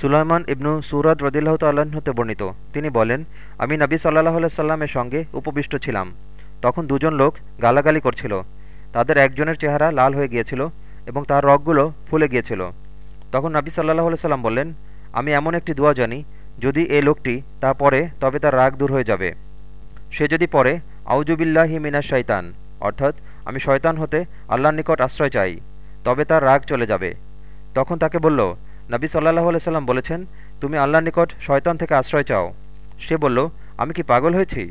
সুলাইমান ইবনু সুরাদ রদিল্লাহ হতে বর্ণিত। তিনি বলেন, আমি নবী সাল্লাহ সাল্লামের সঙ্গে উপবিষ্ট ছিলাম। তখন দুজন লোক গালাগালি করছিল। তাদের একজনের চেহারা লাল হয়ে গিয়েছিল এবং তার রগগুলো ফুলে গিয়েছিল। তখন নবী সাল্লাহ সাল্লাম বললেন, আমি এমন একটি দোয়া জানি, যদি এ লোকটি তা পরে তবে তার রাগ দূর হয়ে যাবে। সে যদি পরে আউজুবিল্লাহি মিনা শয়তান অর্থাৎ আমি শয়তান হতে আল্লাহর নিকট আশ্রয় চাই, তবে তার রাগ চলে যাবে। তখন তাকে বলল নবী সাল্লাহ সাল্লাম বলেছেন, তুমি আল্লাহর নিকট শয়তান থেকে আশ্রয় চাও। সে বলল, আমি কি পাগল হয়েছি?